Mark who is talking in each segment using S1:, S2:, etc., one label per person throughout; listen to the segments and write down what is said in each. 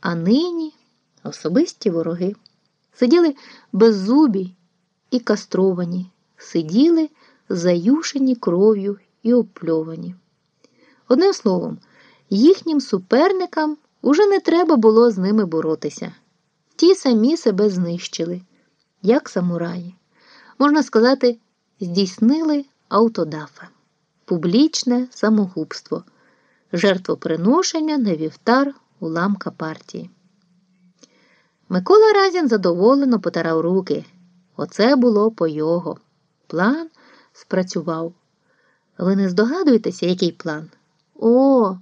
S1: А нині особисті вороги. Сиділи беззубі і кастровані, сиділи заюшені кров'ю і опльовані. Одним словом, їхнім суперникам уже не треба було з ними боротися. Ті самі себе знищили, як самураї. Можна сказати, здійснили автодафа, публічне самогубство, жертвоприношення на вівтар уламка партії. Микола Разін задоволено потирав руки. Оце було по його. План спрацював. Ви не здогадуєтеся, який план? О,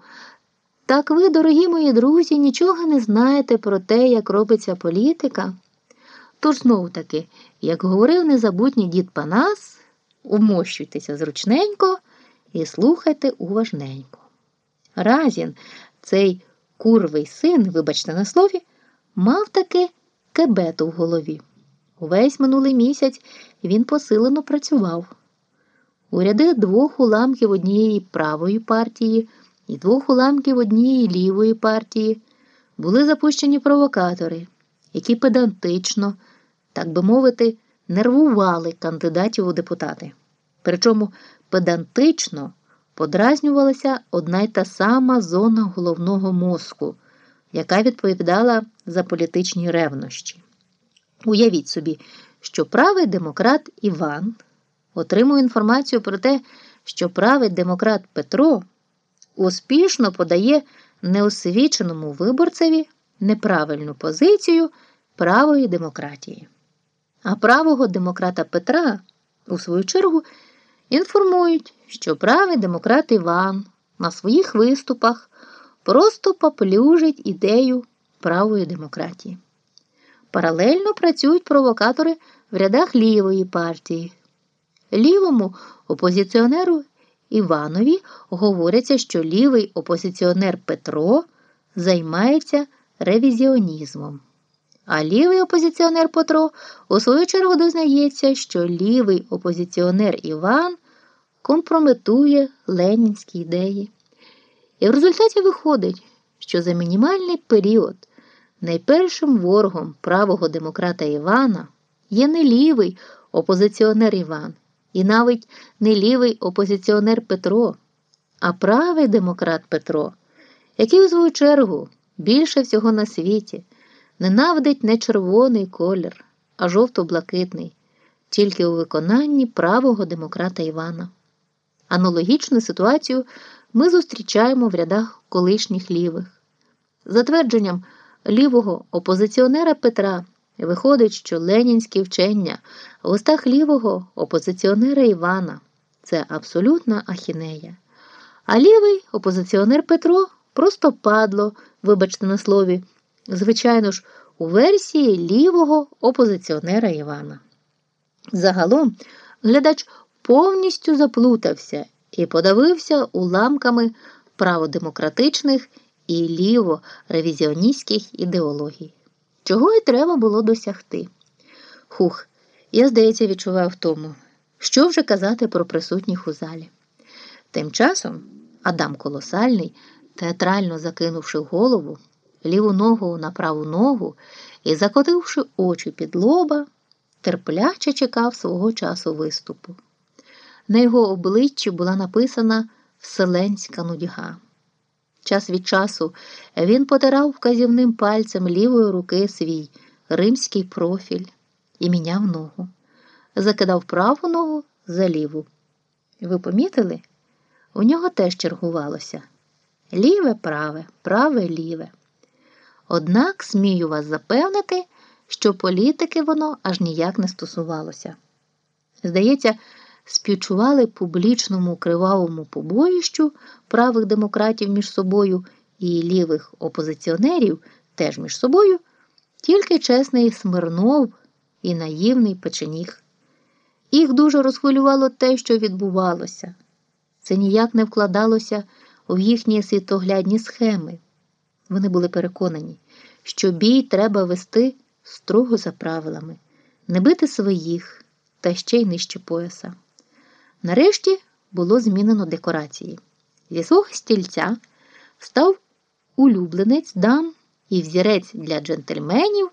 S1: так ви, дорогі мої друзі, нічого не знаєте про те, як робиться політика. Тож знову таки, як говорив незабутній дід Панас, умощуйтеся зручненько і слухайте уважненько. Разін, цей курвий син, вибачте на слові, мав таки кебету в голові. Увесь минулий місяць він посилено працював. У ряди двох уламків однієї правої партії і двох уламків однієї лівої партії були запущені провокатори, які педантично, так би мовити, нервували кандидатів у депутати. Причому педантично подразнювалася одна й та сама зона головного мозку, яка відповідала за політичні ревнощі. Уявіть собі, що правий демократ Іван отримує інформацію про те, що правий демократ Петро успішно подає неосвіченому виборцеві неправильну позицію правої демократії. А правого демократа Петра, у свою чергу, інформують, що правий демократ Іван на своїх виступах просто поплюжить ідею правої демократії. Паралельно працюють провокатори в рядах лівої партії. Лівому опозиціонеру Іванові говориться, що лівий опозиціонер Петро займається ревізіонізмом. А лівий опозиціонер Петро у свою чергу дознається, що лівий опозиціонер Іван компрометує ленінські ідеї. І в результаті виходить, що за мінімальний період найпершим ворогом правого демократа Івана є не лівий опозиціонер Іван і навіть не лівий опозиціонер Петро, а правий демократ Петро, який у свою чергу більше всього на світі ненавидить не червоний колір, а жовто-блакитний, тільки у виконанні правого демократа Івана. Аналогічну ситуацію ми зустрічаємо в рядах колишніх лівих. За твердженням лівого опозиціонера Петра виходить, що ленінські вчення в устах лівого опозиціонера Івана це абсолютна ахінея. А лівий опозиціонер Петро просто падло, вибачте на слові, звичайно ж, у версії лівого опозиціонера Івана. Загалом глядач повністю заплутався і подавився уламками праводемократичних і ліво-ревізіоністських ідеологій, чого і треба було досягти. Хух, я, здається, відчував тому, що вже казати про присутніх у залі. Тим часом Адам Колосальний, театрально закинувши голову, ліву ногу на праву ногу і закотивши очі під лоба, терпляче чекав свого часу виступу. На його обличчі була написана Вселенська нудьга. Час від часу він потирав вказівним пальцем лівої руки свій римський профіль і міняв ногу, закидав праву ногу за ліву. Ви помітили? У нього теж чергувалося ліве праве, праве ліве. Однак смію вас запевнити, що політики воно аж ніяк не стосувалося. Здається, співчували публічному кривавому побоїщу правих демократів між собою і лівих опозиціонерів теж між собою, тільки чесний Смирнов і наївний печеніг. Їх дуже розхвилювало те, що відбувалося. Це ніяк не вкладалося в їхні світоглядні схеми. Вони були переконані, що бій треба вести строго за правилами, не бити своїх та ще й нижче пояса. Нарешті було змінено декорації. Зі свого стільця став улюбленець дам і взірець для джентльменів